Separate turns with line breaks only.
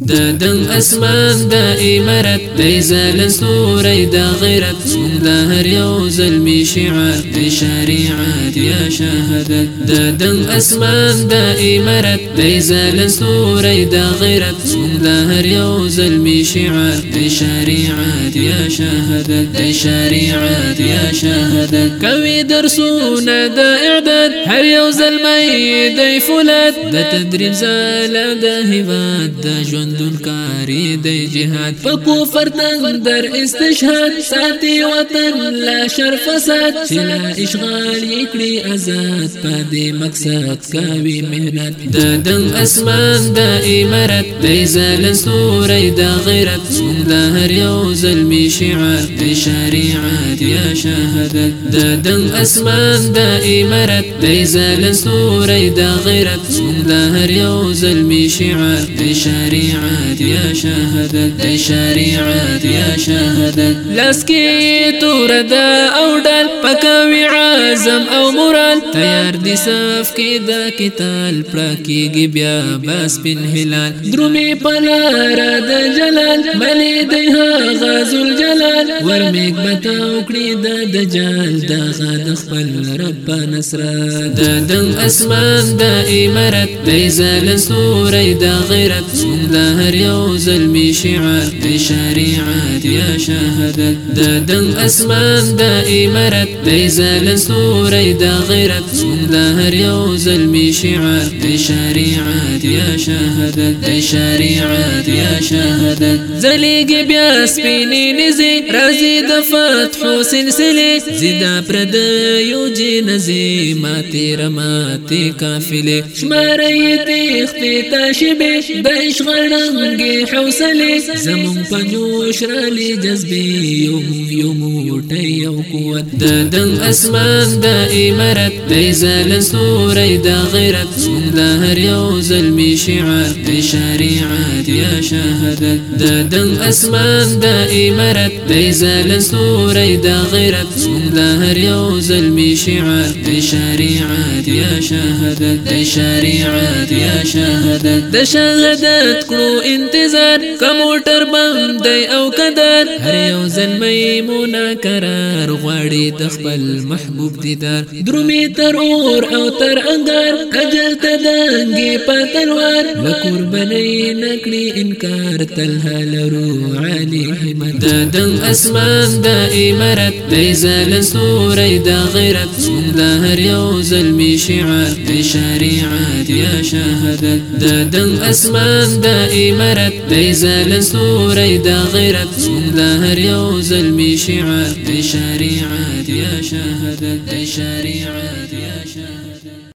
دا دن اسمان دا امارت دا زال سوري دا غيرت سمون دا هر يو ظلمي شعار دا شريعات يا شهادت. دا دن اسمان دا امارت دا زال سوري دا غيرت سمون دا هر يو ظلمي شعار دا شريعات يا شهادت. دا شريعات يا شهادت. دا اعداد هر يو ظلمي دا فولاد دا تدريب زال دا هباد دا جوان ژوندون کاری دی جهاد. په کفر در استشهاد ساتي وطن لا شر فساد. چې لا اشغال یکړي آزاد په دې مقصد کوي مهنت. د دن اسمان د امارت د زال سوري د غیرت. څنګه د هر یو ظلمي شعار د شریعت یا شهادت. د دن اسمان د امارت د زال سوري د غیرت څنګه د هر یو ظلمي شعار. د شریعت یا شهادت د شریعت یا شهادت لسکی تور دا أو ډل پکوي عزم أو مورال تیار دي صف کې د کتال پړکیږي بیا بس بن هلال. درومي پلار د جلال ملي د غزل جلال. ورمیک بتا وکړي د دجال د غد خپل رب نصر د دن اسمان د امارت د زال سوري د غیرت. څنګه هر یو ظلمی شعار د شریعت یا شهادت. د دن اسمان د امارت د زال سوري د غیرت. د هر یو ظلمی شعار د شریعت یا شهادت. د شریعت یا شهادت. زلیږي بیا سپینې نزي رازي د فتح سلسله زدا پرد یو جنزي ماتي رماتي قافله شمارې تختی تاشبه د اشغال رنگی حوصلی زمون پنجوش رالی جذبی یوم یوم یو قوت. د دن اسمان د امارت د زال سوري د غیرت. د هر یو ظلمی شعار د شریعت یا شهادت. د دن اسمان د امارت د زال سوري د غیرت د هر یو ظلمی شعار د شریعت یا شهادت د شریعت یا شهادت د شهادت کړو انتظار کموټر باندې أو قدر هر یو زلمی مونا قرار غواړي محبوب دیدار درومي تر أور أو تر انګار أجل تدانګي پتلوار لقربني نکړي انکار تلها لرو علي همت د دن أسمان د امارت د زال سوري د غیرت د هر یو زلمی شعار د شریعت یا شهادت د دن أسمان د امارت د زال سوري د غیرت د هر یو ظلمي شعار د شریعت یا شهادت د شریعت